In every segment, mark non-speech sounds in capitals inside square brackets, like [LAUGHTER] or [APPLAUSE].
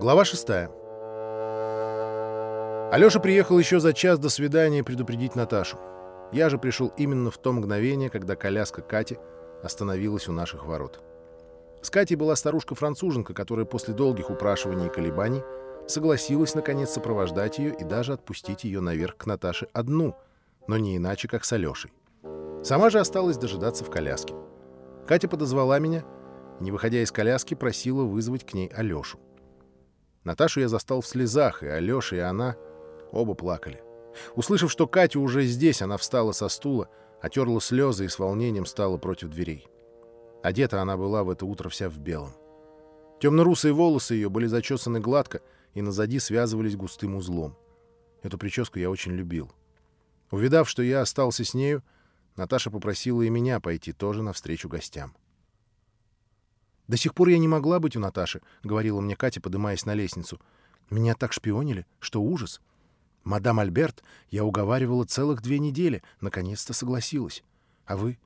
Глава 6. Алёша приехал еще за час до свидания предупредить Наташу. Я же пришел именно в то мгновение, когда коляска Кати остановилась у наших ворот. С Катей была старушка-француженка, которая после долгих упрашиваний и колебаний согласилась, наконец, сопровождать ее и даже отпустить ее наверх к Наташе одну, но не иначе, как с Алешей. Сама же осталась дожидаться в коляске. Катя подозвала меня, не выходя из коляски, просила вызвать к ней Алешу. Наташу я застал в слезах, и Алеша, и она оба плакали. Услышав, что Катя уже здесь, она встала со стула, отерла слезы и с волнением стала против дверей. Одета она была в это утро вся в белом. Темно-русые волосы ее были зачесаны гладко и назади связывались густым узлом. Эту прическу я очень любил. Увидав, что я остался с нею, Наташа попросила и меня пойти тоже навстречу гостям. «До сих пор я не могла быть у Наташи», — говорила мне Катя, подымаясь на лестницу. «Меня так шпионили, что ужас. Мадам Альберт я уговаривала целых две недели, наконец-то согласилась. А вы?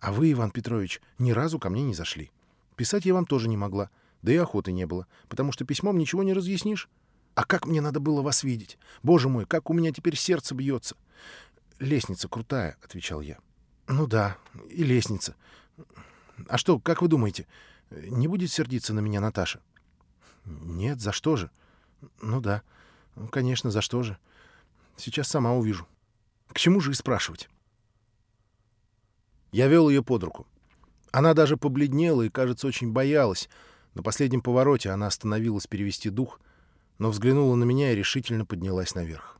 А вы, Иван Петрович, ни разу ко мне не зашли. Писать я вам тоже не могла, да и охоты не было, потому что письмом ничего не разъяснишь. А как мне надо было вас видеть? Боже мой, как у меня теперь сердце бьется!» «Лестница крутая», — отвечал я. «Ну да, и лестница. А что, как вы думаете, не будет сердиться на меня Наташа? Нет, за что же? Ну да, конечно, за что же. Сейчас сама увижу. К чему же и спрашивать? Я вел ее под руку. Она даже побледнела и, кажется, очень боялась. На последнем повороте она остановилась перевести дух, но взглянула на меня и решительно поднялась наверх.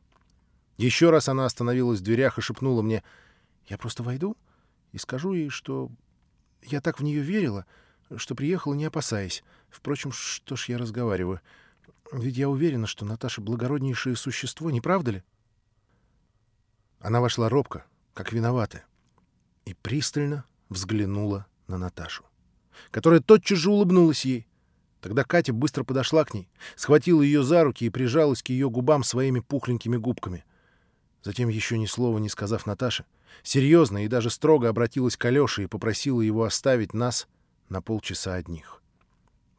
Еще раз она остановилась в дверях и шепнула мне, «Я просто войду и скажу ей, что я так в нее верила, — что приехала, не опасаясь. Впрочем, что ж я разговариваю? Ведь я уверена, что Наташа благороднейшее существо, не правда ли? Она вошла робко, как виноватая, и пристально взглянула на Наташу, которая тотчас же улыбнулась ей. Тогда Катя быстро подошла к ней, схватила ее за руки и прижалась к ее губам своими пухленькими губками. Затем, еще ни слова не сказав Наташе, серьезно и даже строго обратилась к Алёше и попросила его оставить нас — на полчаса одних.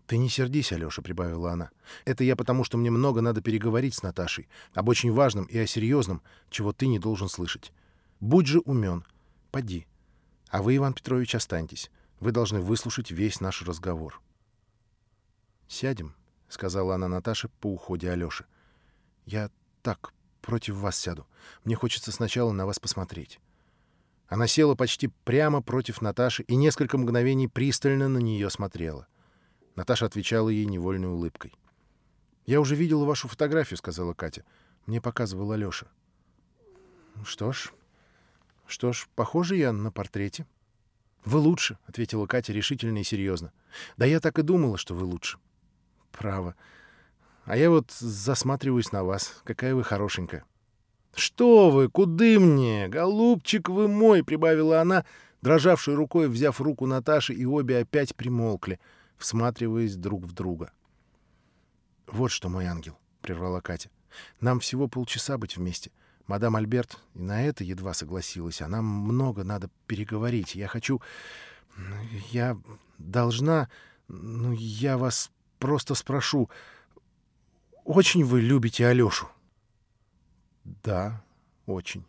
«Ты не сердись, Алёша», — прибавила она. «Это я потому, что мне много надо переговорить с Наташей, об очень важном и о серьезном, чего ты не должен слышать. Будь же умен. Поди. А вы, Иван Петрович, останьтесь. Вы должны выслушать весь наш разговор». «Сядем», — сказала она Наташе по уходе Алёши. «Я так, против вас сяду. Мне хочется сначала на вас посмотреть». Она села почти прямо против Наташи и несколько мгновений пристально на нее смотрела. Наташа отвечала ей невольной улыбкой. «Я уже видела вашу фотографию», — сказала Катя. «Мне показывал Алёша». «Что ж, что ж, похоже я на портрете». «Вы лучше», — ответила Катя решительно и серьезно. «Да я так и думала, что вы лучше». «Право. А я вот засматриваюсь на вас. Какая вы хорошенькая». «Что вы, куды мне? Голубчик вы мой!» — прибавила она, дрожавшей рукой взяв руку Наташи, и обе опять примолкли, всматриваясь друг в друга. «Вот что, мой ангел!» — прервала Катя. «Нам всего полчаса быть вместе. Мадам Альберт и на это едва согласилась, а нам много надо переговорить. Я хочу... Я должна... Ну, я вас просто спрошу. Очень вы любите Алёшу?» Да, очень.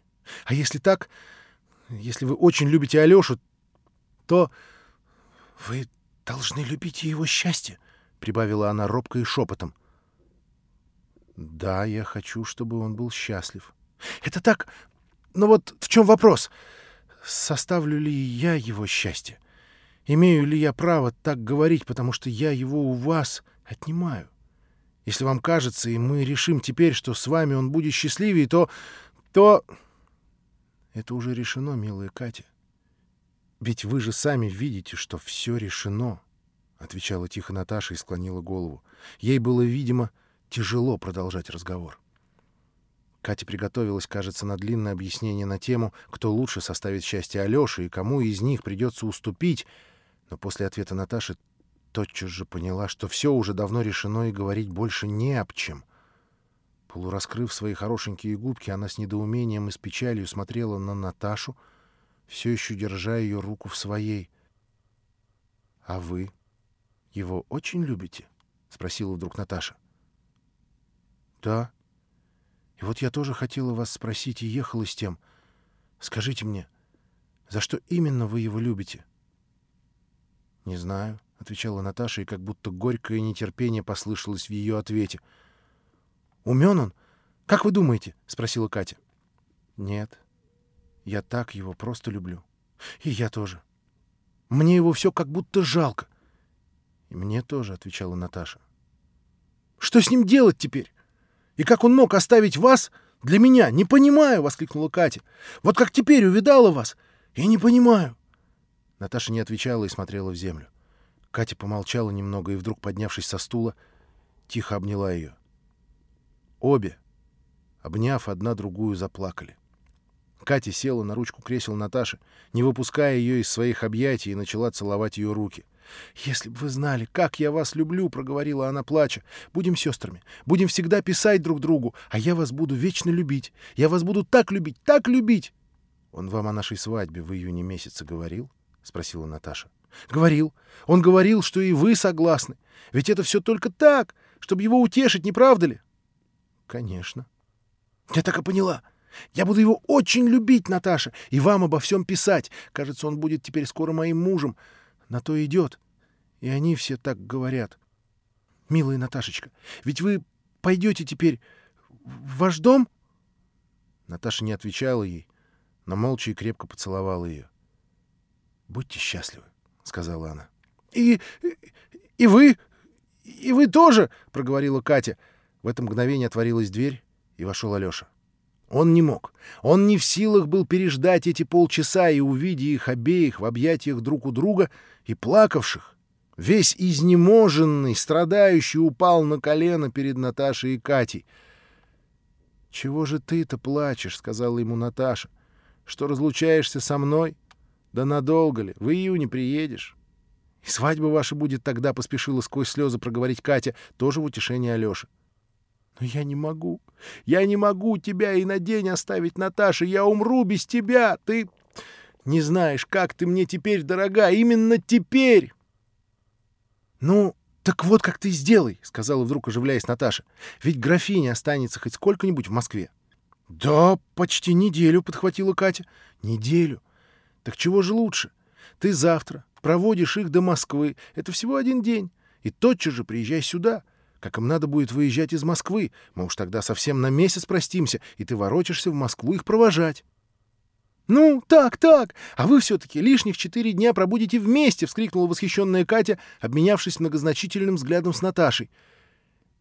А если так, если вы очень любите Алёшу, то вы должны любить его счастье, прибавила она робко и шепотом. Да, я хочу, чтобы он был счастлив. Это так. Но вот в чем вопрос? Составлю ли я его счастье? Имею ли я право так говорить, потому что я его у вас отнимаю? Если вам кажется, и мы решим теперь, что с вами он будет счастливее, то... то... Это уже решено, милая Катя. Ведь вы же сами видите, что все решено, — отвечала тихо Наташа и склонила голову. Ей было, видимо, тяжело продолжать разговор. Катя приготовилась, кажется, на длинное объяснение на тему, кто лучше составит счастье Алёши и кому из них придется уступить, но после ответа Наташи тотчас же поняла, что все уже давно решено и говорить больше не об чем. Полураскрыв свои хорошенькие губки, она с недоумением и с печалью смотрела на Наташу, все еще держа ее руку в своей. — А вы его очень любите? — спросила вдруг Наташа. Да. И вот я тоже хотела вас спросить и ехала с тем. Скажите мне, за что именно вы его любите? Не знаю, — отвечала Наташа, и как будто горькое нетерпение послышалось в ее ответе. Умен он? Как вы думаете? — спросила Катя. Нет, я так его просто люблю. И я тоже. Мне его все как будто жалко. И мне тоже, — отвечала Наташа. Что с ним делать теперь? И как он мог оставить вас для меня? Не понимаю, — воскликнула Катя. Вот как теперь увидала вас, я не понимаю. Наташа не отвечала и смотрела в землю. Катя помолчала немного и вдруг, поднявшись со стула, тихо обняла ее. Обе, обняв одна другую, заплакали. Катя села на ручку кресел Наташи, не выпуская ее из своих объятий, и начала целовать ее руки. «Если бы вы знали, как я вас люблю!» — проговорила она, плача. «Будем сестрами, будем всегда писать друг другу, а я вас буду вечно любить. Я вас буду так любить, так любить!» «Он вам о нашей свадьбе в июне месяце говорил?» — спросила Наташа. «Говорил. Он говорил, что и вы согласны. Ведь это все только так, чтобы его утешить, не правда ли?» «Конечно». «Я так и поняла. Я буду его очень любить, Наташа, и вам обо всем писать. Кажется, он будет теперь скоро моим мужем. На то идет. И они все так говорят. Милая Наташечка, ведь вы пойдете теперь в ваш дом? Наташа не отвечала ей, но молча и крепко поцеловала ее. «Будьте счастливы», — сказала она. «И... и вы... и вы тоже», — проговорила Катя. В это мгновение отворилась дверь, и вошел Алеша. Он не мог. Он не в силах был переждать эти полчаса и, увидя их обеих в объятиях друг у друга и плакавших, весь изнеможенный, страдающий, упал на колено перед Наташей и Катей. «Чего же ты-то плачешь?» — сказала ему Наташа. «Что разлучаешься со мной? Да надолго ли? В июне приедешь». «И свадьба ваша будет тогда», — поспешила сквозь слезы проговорить Катя, тоже в утешение Алёши. Но я не могу. Я не могу тебя и на день оставить, Наташа. Я умру без тебя. Ты не знаешь, как ты мне теперь дорога. Именно теперь. Ну, так вот как ты сделай, сказала вдруг, оживляясь Наташа. Ведь графиня останется хоть сколько-нибудь в Москве. Да, почти неделю, подхватила Катя. Неделю. Так чего же лучше? Ты завтра проводишь их до Москвы. Это всего один день. И тотчас же приезжай сюда как им надо будет выезжать из Москвы. Мы уж тогда совсем на месяц простимся, и ты ворочишься в Москву их провожать. «Ну, так, так! А вы все-таки лишних четыре дня пробудете вместе!» — вскрикнула восхищенная Катя, обменявшись многозначительным взглядом с Наташей.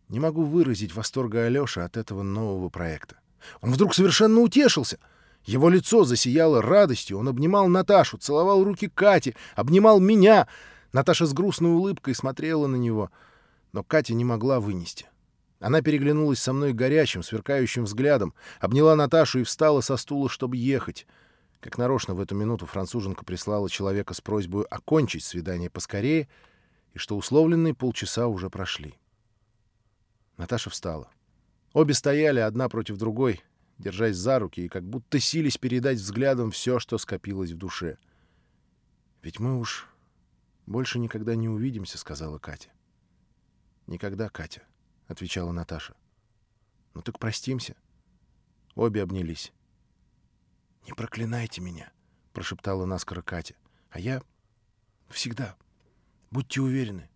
Не могу выразить восторга Алёши от этого нового проекта. Он вдруг совершенно утешился. Его лицо засияло радостью. Он обнимал Наташу, целовал руки Кати, обнимал меня. Наташа с грустной улыбкой смотрела на него — но Катя не могла вынести. Она переглянулась со мной горячим, сверкающим взглядом, обняла Наташу и встала со стула, чтобы ехать. Как нарочно в эту минуту француженка прислала человека с просьбой окончить свидание поскорее, и что условленные полчаса уже прошли. Наташа встала. Обе стояли одна против другой, держась за руки и как будто сились передать взглядом все, что скопилось в душе. «Ведь мы уж больше никогда не увидимся», — сказала Катя. «Никогда, Катя», — отвечала Наташа. «Ну так простимся». Обе обнялись. «Не проклинайте меня», — прошептала наскоро Катя. «А я всегда. Будьте уверены,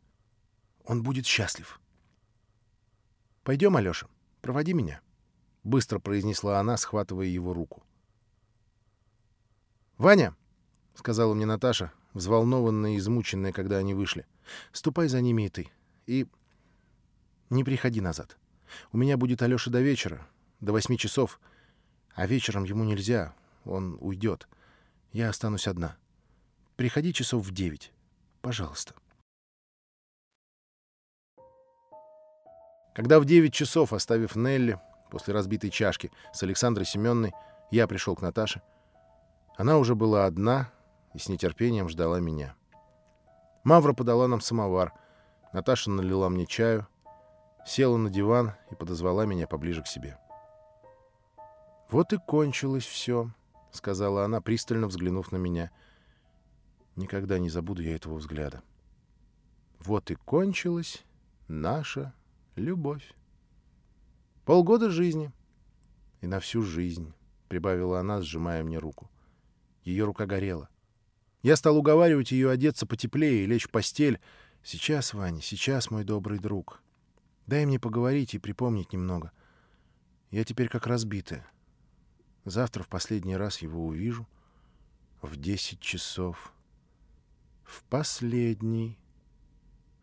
он будет счастлив». «Пойдем, Алеша, проводи меня», — быстро произнесла она, схватывая его руку. «Ваня», — сказала мне Наташа, взволнованная и измученная, когда они вышли, — «ступай за ними и ты. И не приходи назад. У меня будет Алёша до вечера, до восьми часов. А вечером ему нельзя, он уйдет. Я останусь одна. Приходи часов в девять. Пожалуйста. Когда в девять часов, оставив Нелли после разбитой чашки с Александрой Семенной, я пришел к Наташе, она уже была одна и с нетерпением ждала меня. Мавра подала нам самовар. Наташа налила мне чаю — села на диван и подозвала меня поближе к себе. «Вот и кончилось все», — сказала она, пристально взглянув на меня. Никогда не забуду я этого взгляда. «Вот и кончилась наша любовь». Полгода жизни. И на всю жизнь, — прибавила она, сжимая мне руку. Ее рука горела. Я стал уговаривать ее одеться потеплее и лечь в постель. Сейчас, Ваня, сейчас, мой добрый друг. Дай мне поговорить и припомнить немного. Я теперь как разбитая. Завтра в последний раз его увижу. В десять часов. В последний.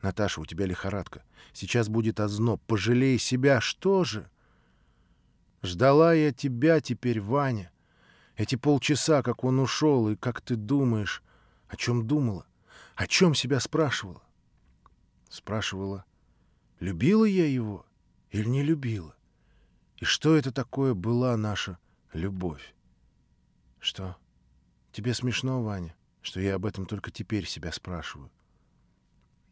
Наташа, у тебя лихорадка. Сейчас будет озноб. Пожалей себя. Что же? Ждала я тебя теперь, Ваня. Эти полчаса, как он ушел, и как ты думаешь, о чем думала? О чем себя спрашивала? Спрашивала, любила я его или не любила? И что это такое была наша любовь? Что? Тебе смешно, Ваня, что я об этом только теперь себя спрашиваю?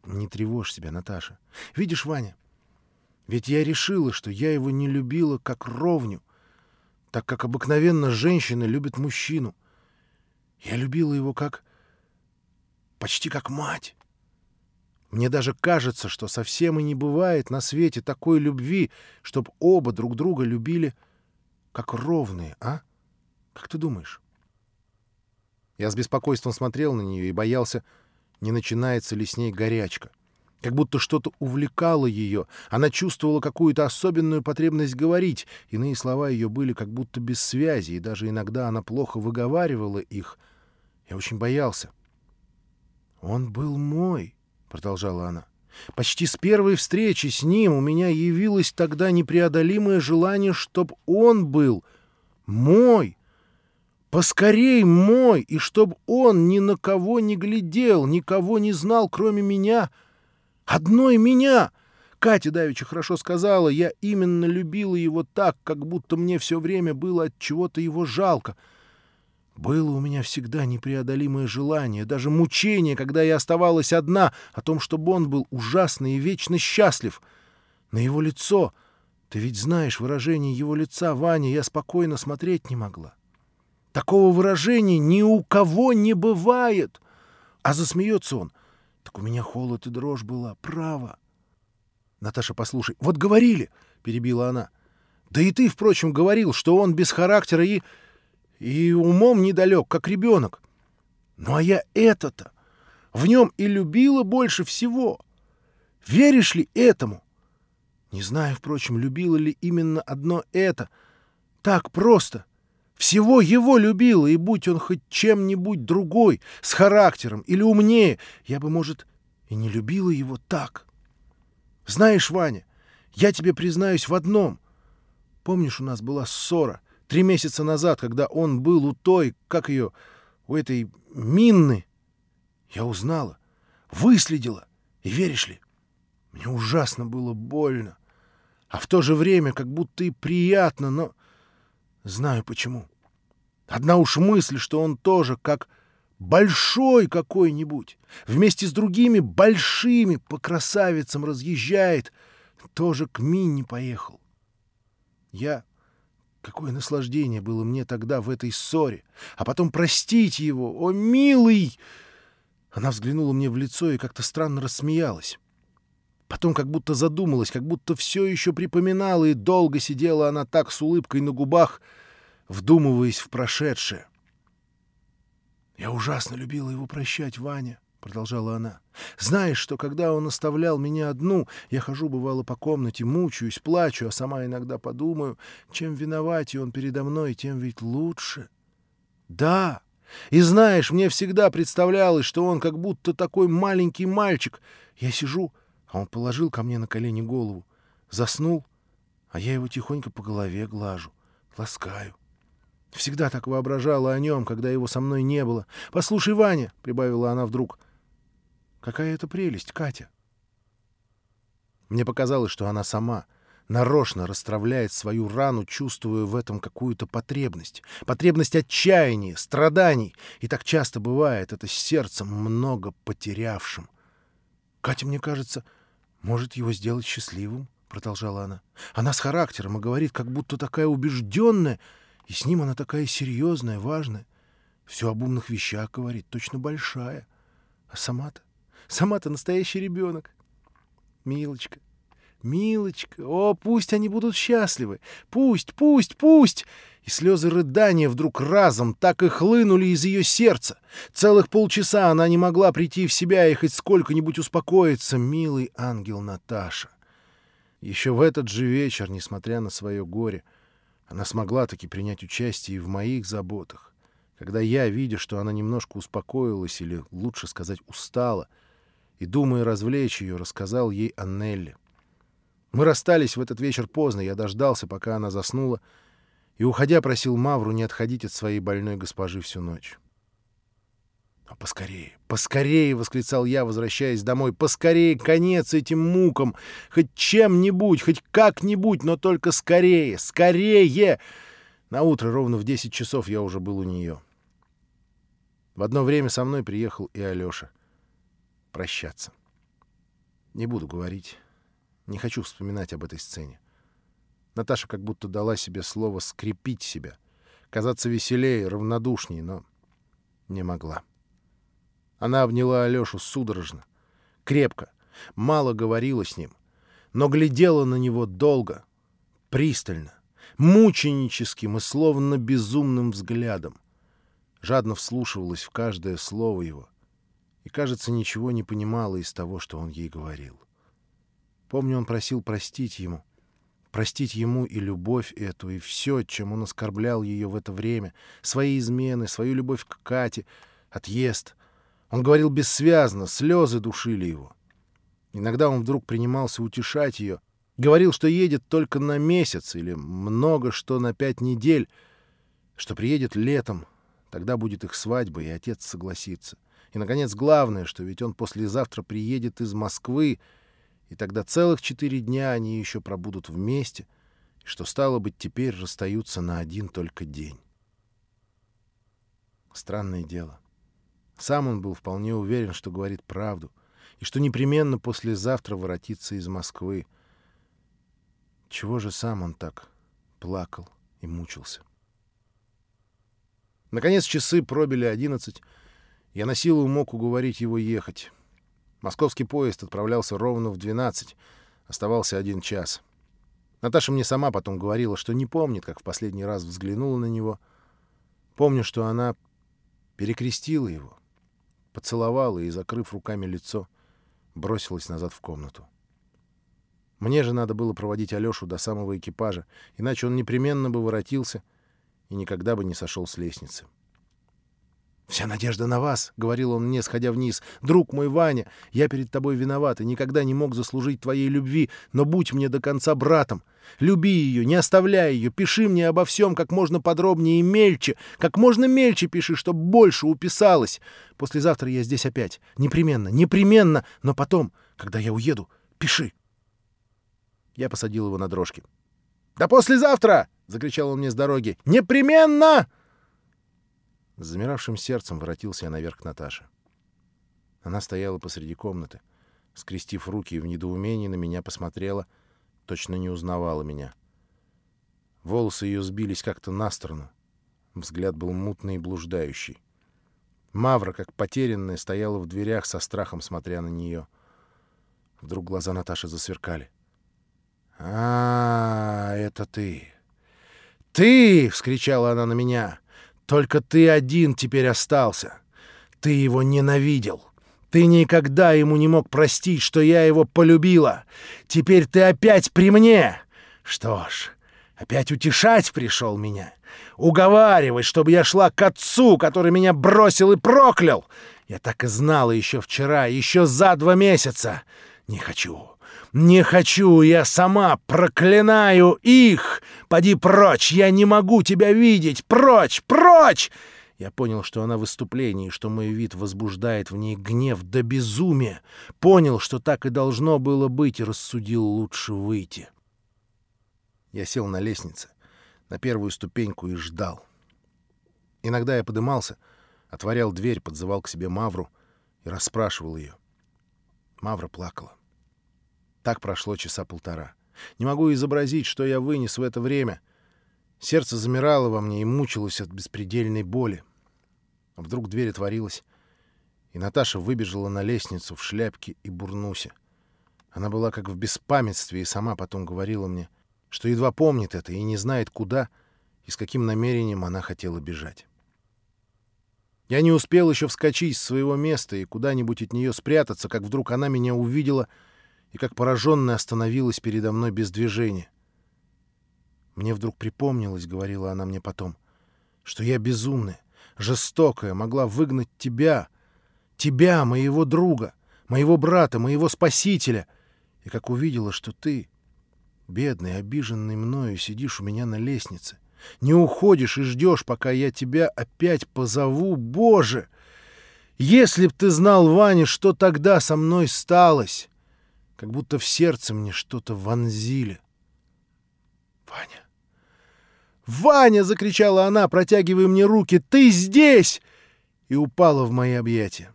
Не тревожь себя, Наташа. Видишь, Ваня, ведь я решила, что я его не любила как ровню, так как обыкновенно женщина любит мужчину. Я любила его как... почти как мать. Мне даже кажется, что совсем и не бывает на свете такой любви, чтоб оба друг друга любили как ровные, а? Как ты думаешь? Я с беспокойством смотрел на нее и боялся, не начинается ли с ней горячка. Как будто что-то увлекало ее. Она чувствовала какую-то особенную потребность говорить. Иные слова ее были как будто без связи, и даже иногда она плохо выговаривала их. Я очень боялся. «Он был мой», — продолжала она. «Почти с первой встречи с ним у меня явилось тогда непреодолимое желание, чтоб он был мой» поскорей мой, и чтоб он ни на кого не глядел, никого не знал, кроме меня, одной меня. Катя Давича хорошо сказала, я именно любила его так, как будто мне все время было от чего-то его жалко. Было у меня всегда непреодолимое желание, даже мучение, когда я оставалась одна, о том, чтобы он был ужасно и вечно счастлив. На его лицо, ты ведь знаешь выражение его лица, Ваня, я спокойно смотреть не могла. Такого выражения ни у кого не бывает. А засмеется он. Так у меня холод и дрожь была. Право. Наташа, послушай. Вот говорили, перебила она. Да и ты, впрочем, говорил, что он без характера и... и умом недалек, как ребенок. Ну а я это-то в нем и любила больше всего. Веришь ли этому? Не знаю, впрочем, любила ли именно одно это. Так просто — всего его любила, и будь он хоть чем-нибудь другой, с характером или умнее, я бы, может, и не любила его так. Знаешь, Ваня, я тебе признаюсь в одном. Помнишь, у нас была ссора три месяца назад, когда он был у той, как ее, у этой Минны? Я узнала, выследила, и веришь ли, мне ужасно было больно, а в то же время как будто и приятно, но знаю почему. Одна уж мысль, что он тоже как большой какой-нибудь, вместе с другими большими по красавицам разъезжает, тоже к Минне поехал. Я... Какое наслаждение было мне тогда в этой ссоре. А потом простить его. О, милый! Она взглянула мне в лицо и как-то странно рассмеялась. Потом как будто задумалась, как будто все еще припоминала, и долго сидела она так с улыбкой на губах — вдумываясь в прошедшее. «Я ужасно любила его прощать, Ваня», — продолжала она. «Знаешь, что когда он оставлял меня одну, я хожу, бывало, по комнате, мучаюсь, плачу, а сама иногда подумаю, чем виноват он передо мной, тем ведь лучше». «Да, и знаешь, мне всегда представлялось, что он как будто такой маленький мальчик. Я сижу, а он положил ко мне на колени голову, заснул, а я его тихонько по голове глажу, ласкаю. Всегда так воображала о нем, когда его со мной не было. «Послушай, Ваня», — прибавила она вдруг, — «какая это прелесть, Катя». Мне показалось, что она сама нарочно расстравляет свою рану, чувствуя в этом какую-то потребность. Потребность отчаяния, страданий. И так часто бывает это с сердцем, много потерявшим. «Катя, мне кажется, может его сделать счастливым», — продолжала она. «Она с характером и говорит, как будто такая убежденная, и с ним она такая серьезная, важная. Все об умных вещах говорит, точно большая. А сама-то? Сама-то настоящий ребенок. Милочка, Милочка, о, пусть они будут счастливы! Пусть, пусть, пусть!» И слезы рыдания вдруг разом так и хлынули из ее сердца. Целых полчаса она не могла прийти в себя и хоть сколько-нибудь успокоиться. Милый ангел Наташа. Еще в этот же вечер, несмотря на свое горе, она смогла таки принять участие и в моих заботах. Когда я, видя, что она немножко успокоилась, или, лучше сказать, устала, и, думая развлечь ее, рассказал ей о Нелле. Мы расстались в этот вечер поздно, я дождался, пока она заснула, и, уходя, просил Мавру не отходить от своей больной госпожи всю ночь. «А поскорее, поскорее!» — восклицал я, возвращаясь домой. «Поскорее конец этим мукам! Хоть чем-нибудь, хоть как-нибудь, но только скорее! Скорее!» На утро ровно в десять часов я уже был у нее. В одно время со мной приехал и Алёша. Прощаться. Не буду говорить. Не хочу вспоминать об этой сцене. Наташа как будто дала себе слово скрепить себя, казаться веселее, равнодушнее, но не могла. Она обняла Алёшу судорожно, крепко, мало говорила с ним, но глядела на него долго, пристально, мученическим и словно безумным взглядом жадно вслушивалась в каждое слово его и, кажется, ничего не понимала из того, что он ей говорил. Помню, он просил простить ему, простить ему и любовь эту, и все, чем он оскорблял ее в это время, свои измены, свою любовь к Кате, отъезд. Он говорил бессвязно, слезы душили его. Иногда он вдруг принимался утешать ее, говорил, что едет только на месяц или много что на пять недель, что приедет летом, Тогда будет их свадьба, и отец согласится. И, наконец, главное, что ведь он послезавтра приедет из Москвы, и тогда целых четыре дня они еще пробудут вместе, и что, стало быть, теперь расстаются на один только день. Странное дело. Сам он был вполне уверен, что говорит правду, и что непременно послезавтра воротится из Москвы. Чего же сам он так плакал и мучился? Наконец часы пробили одиннадцать. Я на силу мог уговорить его ехать. Московский поезд отправлялся ровно в двенадцать. Оставался один час. Наташа мне сама потом говорила, что не помнит, как в последний раз взглянула на него. Помню, что она перекрестила его, поцеловала и, закрыв руками лицо, бросилась назад в комнату. Мне же надо было проводить Алёшу до самого экипажа, иначе он непременно бы воротился — и никогда бы не сошел с лестницы. «Вся надежда на вас», — говорил он мне, сходя вниз. «Друг мой, Ваня, я перед тобой виноват и никогда не мог заслужить твоей любви, но будь мне до конца братом. Люби ее, не оставляй ее, пиши мне обо всем как можно подробнее и мельче, как можно мельче пиши, чтобы больше уписалось. Послезавтра я здесь опять. Непременно, непременно, но потом, когда я уеду, пиши». Я посадил его на дрожки. «Да послезавтра!» — закричал он мне с дороги. «Непременно!» С замиравшим сердцем воротился я наверх к Наташе. Она стояла посреди комнаты, скрестив руки и в недоумении на меня посмотрела, точно не узнавала меня. Волосы ее сбились как-то на сторону. Взгляд был мутный и блуждающий. Мавра, как потерянная, стояла в дверях со страхом, смотря на нее. Вдруг глаза Наташи засверкали. «А, это ты!» «Ты!» — вскричала она на меня. «Только ты один теперь остался. Ты его ненавидел. Ты никогда ему не мог простить, что я его полюбила. Теперь ты опять при мне. Что ж, опять утешать пришел меня. Уговаривать, чтобы я шла к отцу, который меня бросил и проклял. Я так и знала еще вчера, еще за два месяца. Не хочу. «Не хочу, я сама проклинаю их! Поди прочь, я не могу тебя видеть! Прочь, прочь!» Я понял, что она в выступлении, что мой вид возбуждает в ней гнев до безумия. Понял, что так и должно было быть, и рассудил лучше выйти. Я сел на лестнице, на первую ступеньку и ждал. Иногда я подымался, отворял дверь, подзывал к себе Мавру и расспрашивал ее. Мавра плакала. Так прошло часа полтора. Не могу изобразить, что я вынес в это время. Сердце замирало во мне и мучилось от беспредельной боли. Вдруг дверь отворилась, и Наташа выбежала на лестницу в шляпке и бурнусе. Она была как в беспамятстве и сама потом говорила мне, что едва помнит это и не знает, куда и с каким намерением она хотела бежать. Я не успел еще вскочить с своего места и куда-нибудь от нее спрятаться, как вдруг она меня увидела и как пораженная остановилась передо мной без движения. Мне вдруг припомнилось, — говорила она мне потом, — что я безумная, жестокая, могла выгнать тебя, тебя, моего друга, моего брата, моего спасителя, и как увидела, что ты, бедный, обиженный мною, сидишь у меня на лестнице, не уходишь и ждешь, пока я тебя опять позову, Боже! Если б ты знал, Ваня, что тогда со мной сталось, как будто в сердце мне что-то вонзили. Ваня! «Ваня!» — закричала она, протягивая мне руки. «Ты здесь!» И упала в мои объятия.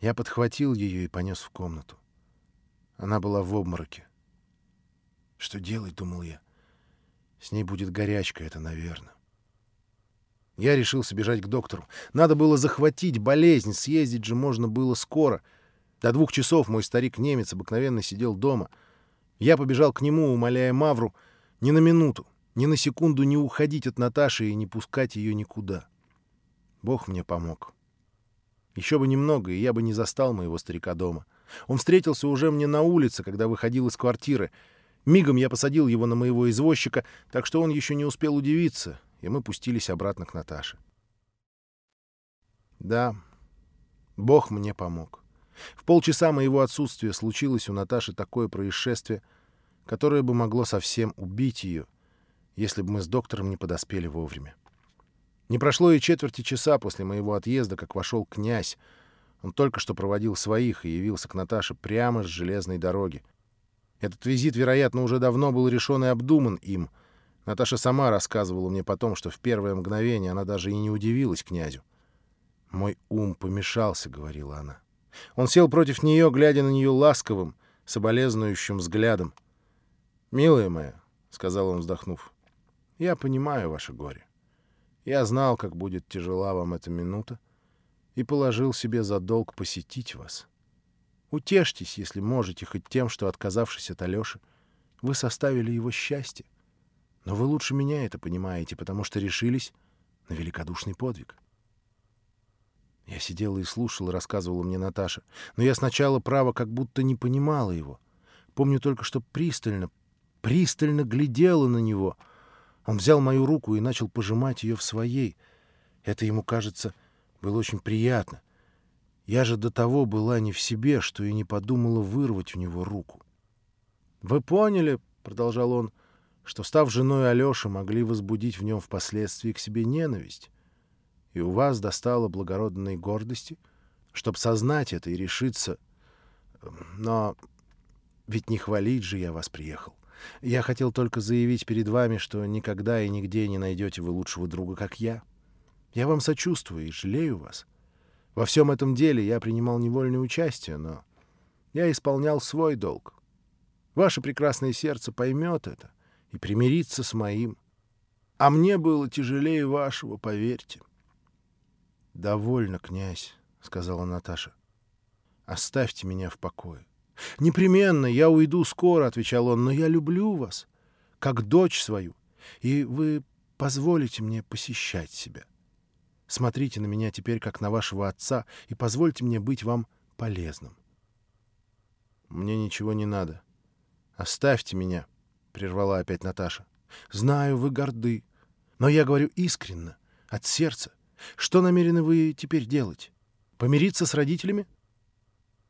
Я подхватил ее и понес в комнату. Она была в обмороке. «Что делать?» — думал я. «С ней будет горячка, это наверное». Я решился бежать к доктору. Надо было захватить болезнь, съездить же можно было скоро. До двух часов мой старик-немец обыкновенно сидел дома. Я побежал к нему, умоляя Мавру ни на минуту, ни на секунду не уходить от Наташи и не пускать ее никуда. Бог мне помог. Еще бы немного, и я бы не застал моего старика дома. Он встретился уже мне на улице, когда выходил из квартиры. Мигом я посадил его на моего извозчика, так что он еще не успел удивиться, и мы пустились обратно к Наташе. Да, Бог мне помог. В полчаса моего отсутствия случилось у Наташи такое происшествие, которое бы могло совсем убить ее, если бы мы с доктором не подоспели вовремя. Не прошло и четверти часа после моего отъезда, как вошел князь, он только что проводил своих и явился к Наташе прямо с железной дороги. Этот визит, вероятно, уже давно был решен и обдуман им. Наташа сама рассказывала мне потом, что в первое мгновение она даже и не удивилась князю. «Мой ум помешался», — говорила она. Он сел против нее, глядя на нее ласковым, соболезнующим взглядом. «Милая моя», — сказал он, вздохнув, — «я понимаю ваше горе. Я знал, как будет тяжела вам эта минута, и положил себе за долг посетить вас. Утешьтесь, если можете, хоть тем, что, отказавшись от Алёши, вы составили его счастье. Но вы лучше меня это понимаете, потому что решились на великодушный подвиг. Я сидела и слушала, рассказывала мне Наташа. Но я сначала, право, как будто не понимала его. Помню только, что пристально, пристально глядела на него. Он взял мою руку и начал пожимать ее в своей. Это ему, кажется, — было очень приятно. Я же до того была не в себе, что и не подумала вырвать у него руку. «Вы поняли, — продолжал он, — что, став женой Алёши, могли возбудить в нем впоследствии к себе ненависть, и у вас достало благородной гордости, чтоб сознать это и решиться. Но ведь не хвалить же я вас приехал. Я хотел только заявить перед вами, что никогда и нигде не найдете вы лучшего друга, как я». Я вам сочувствую и жалею вас. Во всем этом деле я принимал невольное участие, но я исполнял свой долг. Ваше прекрасное сердце поймет это и примирится с моим. А мне было тяжелее вашего, поверьте. — Довольно, князь, — сказала Наташа. — Оставьте меня в покое. — Непременно, я уйду скоро, — отвечал он, — но я люблю вас, как дочь свою, и вы позволите мне посещать себя. — Смотрите на меня теперь, как на вашего отца, и позвольте мне быть вам полезным. — Мне ничего не надо. Оставьте меня, — прервала опять Наташа. — Знаю, вы горды. Но я говорю искренно, от сердца. Что намерены вы теперь делать? Помириться с родителями?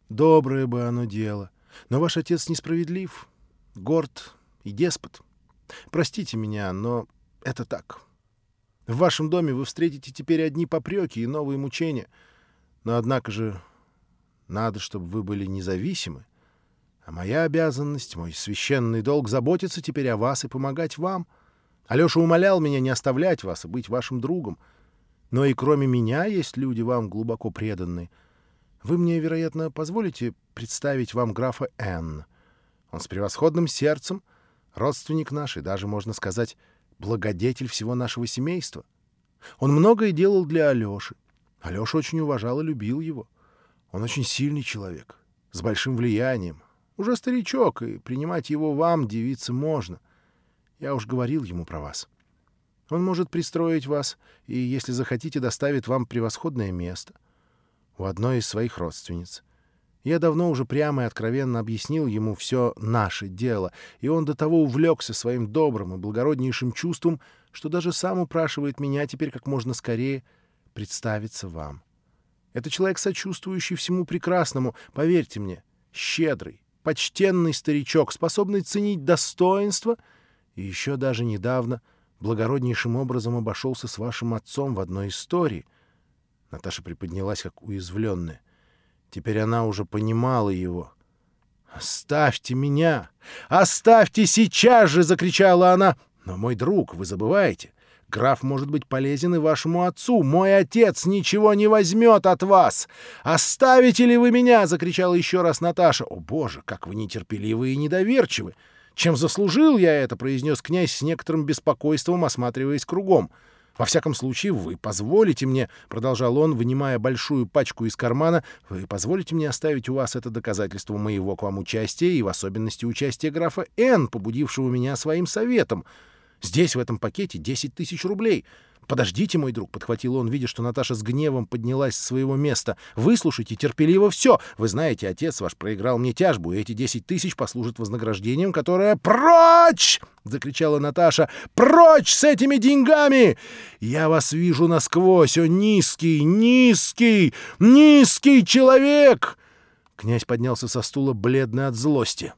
Доброе бы оно дело. Но ваш отец несправедлив, горд и деспот. Простите меня, но это так. В вашем доме вы встретите теперь одни попреки и новые мучения. Но, однако же, надо, чтобы вы были независимы. А моя обязанность, мой священный долг — заботиться теперь о вас и помогать вам. Алеша умолял меня не оставлять вас и быть вашим другом. Но и кроме меня есть люди вам глубоко преданные. Вы мне, вероятно, позволите представить вам графа Н. Он с превосходным сердцем, родственник наш и даже, можно сказать, благодетель всего нашего семейства. Он многое делал для Алёши. Алёша очень уважал и любил его. Он очень сильный человек, с большим влиянием, Уже старичок, и принимать его вам, девица, можно. Я уж говорил ему про вас. Он может пристроить вас и, если захотите, доставит вам превосходное место у одной из своих родственниц. Я давно уже прямо и откровенно объяснил ему все наше дело, и он до того увлекся своим добрым и благороднейшим чувством, что даже сам упрашивает меня теперь как можно скорее представиться вам. Это человек, сочувствующий всему прекрасному, поверьте мне, щедрый, почтенный старичок, способный ценить достоинство и еще даже недавно благороднейшим образом обошелся с вашим отцом в одной истории. Наташа приподнялась, как уязвленная. Теперь она уже понимала его. «Оставьте меня! Оставьте сейчас же!» — закричала она. «Но, мой друг, вы забываете, граф может быть полезен и вашему отцу. Мой отец ничего не возьмет от вас! Оставите ли вы меня?» — закричала еще раз Наташа. «О, боже, как вы нетерпеливы и недоверчивы! Чем заслужил я это?» — произнес князь с некоторым беспокойством, осматриваясь кругом. Во всяком случае, вы позволите мне, — продолжал он, вынимая большую пачку из кармана, — вы позволите мне оставить у вас это доказательство моего к вам участия и в особенности участия графа Н, побудившего меня своим советом. Здесь, в этом пакете, 10 тысяч рублей. «Подождите, мой друг», — подхватил он, видя, что Наташа с гневом поднялась с своего места. «Выслушайте терпеливо все. Вы знаете, отец ваш проиграл мне тяжбу, и эти десять тысяч послужат вознаграждением, которое...» «Прочь!» — закричала Наташа. «Прочь с этими деньгами! Я вас вижу насквозь, о низкий, низкий, низкий человек!» Князь поднялся со стула, бледный от злости.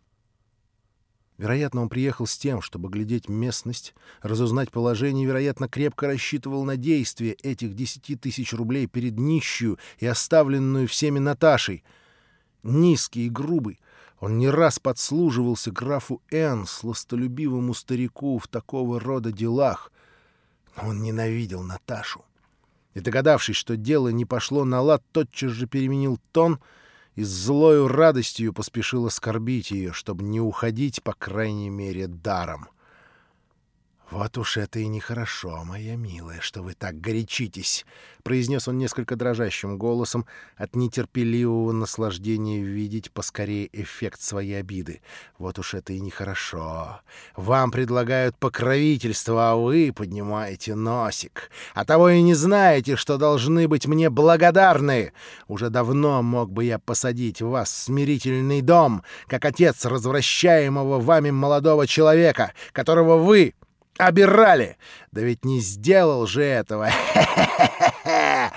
Вероятно, он приехал с тем, чтобы глядеть местность, разузнать положение, вероятно, крепко рассчитывал на действие этих десяти тысяч рублей перед нищую и оставленную всеми Наташей. Низкий и грубый, он не раз подслуживался графу Н, сластолюбивому старику в такого рода делах, но он ненавидел Наташу. И, догадавшись, что дело не пошло на лад, тотчас же переменил тон — и с злою радостью поспешил оскорбить ее, чтобы не уходить, по крайней мере, даром. «Вот уж это и нехорошо, моя милая, что вы так горячитесь», — произнес он несколько дрожащим голосом от нетерпеливого наслаждения видеть поскорее эффект своей обиды. «Вот уж это и нехорошо. Вам предлагают покровительство, а вы поднимаете носик. А того и не знаете, что должны быть мне благодарны. Уже давно мог бы я посадить вас в смирительный дом, как отец развращаемого вами молодого человека, которого вы Обирали! Да ведь не сделал же этого! [LAUGHS]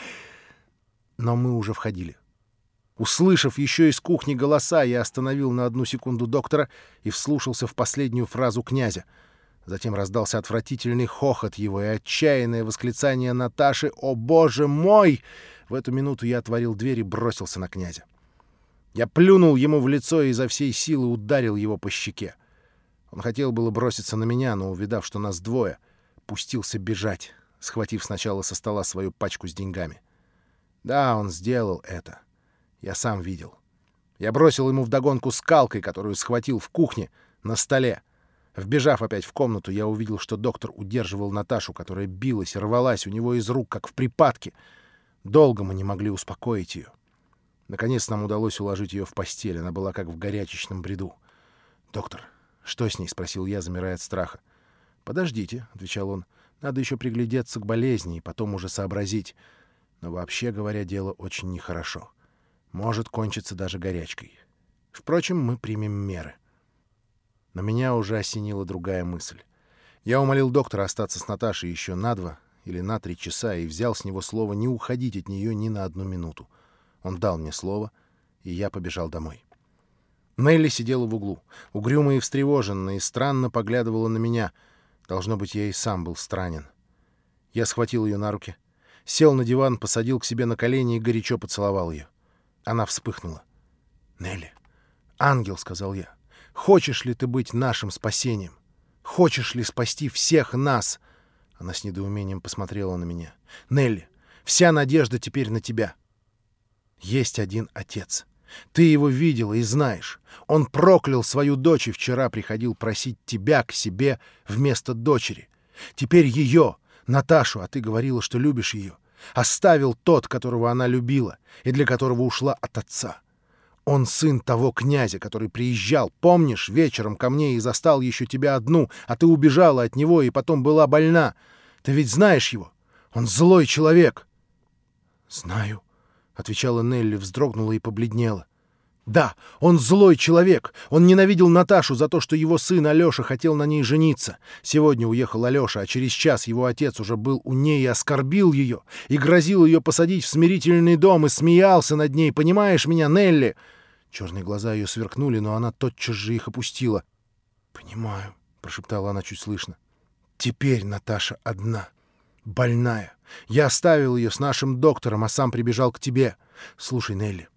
Но мы уже входили. Услышав еще из кухни голоса, я остановил на одну секунду доктора и вслушался в последнюю фразу князя. Затем раздался отвратительный хохот его и отчаянное восклицание Наташи «О, боже мой!» В эту минуту я отворил дверь и бросился на князя. Я плюнул ему в лицо и изо всей силы ударил его по щеке. Он хотел было броситься на меня, но, увидав, что нас двое, пустился бежать, схватив сначала со стола свою пачку с деньгами. Да, он сделал это. Я сам видел. Я бросил ему вдогонку скалкой, которую схватил в кухне, на столе. Вбежав опять в комнату, я увидел, что доктор удерживал Наташу, которая билась и рвалась у него из рук, как в припадке. Долго мы не могли успокоить ее. Наконец нам удалось уложить ее в постель. Она была как в горячечном бреду. «Доктор, «Что с ней?» — спросил я, замирая от страха. «Подождите», — отвечал он. «Надо еще приглядеться к болезни и потом уже сообразить. Но вообще говоря, дело очень нехорошо. Может кончиться даже горячкой. Впрочем, мы примем меры». Но меня уже осенила другая мысль. Я умолил доктора остаться с Наташей еще на два или на три часа и взял с него слово не уходить от нее ни на одну минуту. Он дал мне слово, и я побежал домой. Нелли сидела в углу, угрюмая и встревоженная, и странно поглядывала на меня. Должно быть, я и сам был странен. Я схватил ее на руки, сел на диван, посадил к себе на колени и горячо поцеловал ее. Она вспыхнула. «Нелли, ангел», — сказал я, — «хочешь ли ты быть нашим спасением? Хочешь ли спасти всех нас?» Она с недоумением посмотрела на меня. «Нелли, вся надежда теперь на тебя. Есть один отец». Ты его видела и знаешь. Он проклял свою дочь и вчера приходил просить тебя к себе вместо дочери. Теперь ее, Наташу, а ты говорила, что любишь ее, оставил тот, которого она любила и для которого ушла от отца. Он сын того князя, который приезжал, помнишь, вечером ко мне и застал еще тебя одну, а ты убежала от него и потом была больна. Ты ведь знаешь его? Он злой человек. — Знаю, — отвечала Нелли, вздрогнула и побледнела. Да, он злой человек. Он ненавидел Наташу за то, что его сын Алёша хотел на ней жениться. Сегодня уехал Алёша, а через час его отец уже был у ней и оскорбил ее, и грозил ее посадить в смирительный дом, и смеялся над ней. Понимаешь меня, Нелли?» Черные глаза ее сверкнули, но она тотчас же их опустила. «Понимаю», — прошептала она чуть слышно. «Теперь Наташа одна, больная. Я оставил ее с нашим доктором, а сам прибежал к тебе. Слушай, Нелли,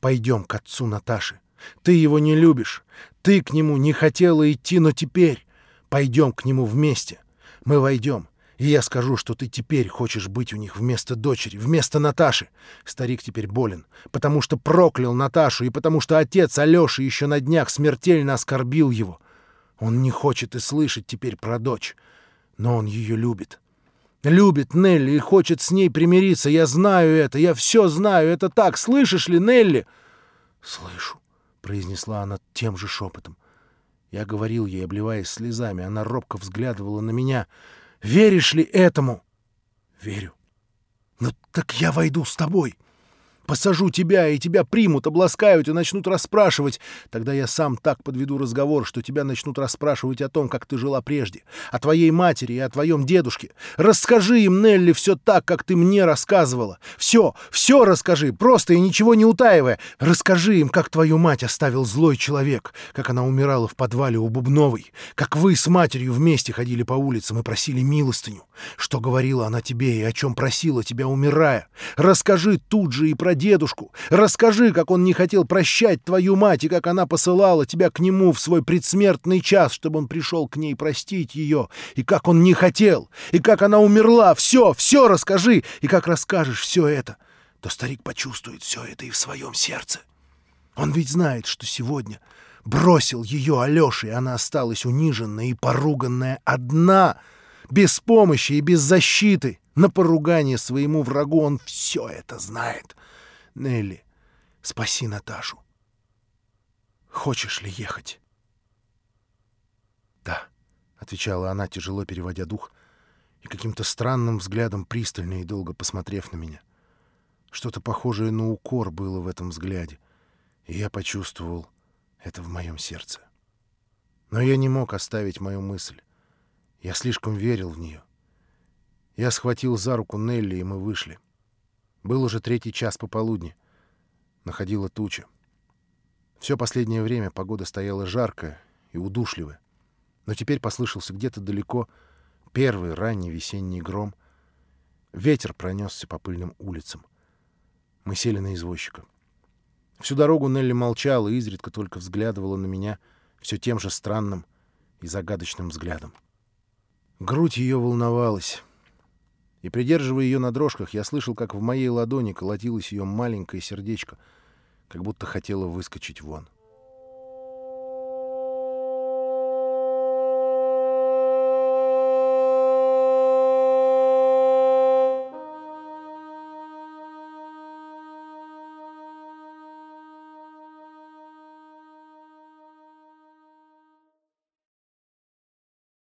Пойдем к отцу Наташи. Ты его не любишь. Ты к нему не хотела идти, но теперь пойдем к нему вместе. Мы войдем, и я скажу, что ты теперь хочешь быть у них вместо дочери, вместо Наташи. Старик теперь болен, потому что проклял Наташу и потому что отец Алёши еще на днях смертельно оскорбил его. Он не хочет и слышать теперь про дочь, но он ее любит. Любит Нелли и хочет с ней примириться. Я знаю это, я все знаю. Это так. Слышишь ли, Нелли? — Слышу, — произнесла она тем же шепотом. Я говорил ей, обливаясь слезами. Она робко взглядывала на меня. «Веришь ли этому?» «Верю». «Ну так я войду с тобой». Посажу тебя, и тебя примут, обласкают и начнут расспрашивать. Тогда я сам так подведу разговор, что тебя начнут расспрашивать о том, как ты жила прежде, о твоей матери и о твоем дедушке. Расскажи им, Нелли, все так, как ты мне рассказывала. Все, все расскажи, просто и ничего не утаивая. Расскажи им, как твою мать оставил злой человек, как она умирала в подвале у Бубновой, как вы с матерью вместе ходили по улицам и просили милостыню, что говорила она тебе и о чем просила тебя, умирая. Расскажи тут же и про дедушку. Расскажи, как он не хотел прощать твою мать и как она посылала тебя к нему в свой предсмертный час, чтобы он пришел к ней простить ее, и как он не хотел, и как она умерла. Все, все расскажи, и как расскажешь все это, то старик почувствует все это и в своем сердце. Он ведь знает, что сегодня бросил ее Алёше, и она осталась униженная и поруганная одна, без помощи и без защиты. На поругание своему врагу он все это знает. Нелли, спаси Наташу. Хочешь ли ехать? Да, отвечала она, тяжело переводя дух и каким-то странным взглядом пристально и долго посмотрев на меня. Что-то похожее на укор было в этом взгляде, и я почувствовал это в моем сердце. Но я не мог оставить мою мысль. Я слишком верил в нее. Я схватил за руку Нелли, и мы вышли. — был уже третий час пополудни. Находила туча. Все последнее время погода стояла жаркая и удушливая. Но теперь послышался где-то далеко первый ранний весенний гром. Ветер пронесся по пыльным улицам. Мы сели на извозчика. Всю дорогу Нелли молчала и изредка только взглядывала на меня все тем же странным и загадочным взглядом. Грудь ее волновалась и, придерживая ее на дрожках, я слышал, как в моей ладони колотилось ее маленькое сердечко, как будто хотело выскочить вон. —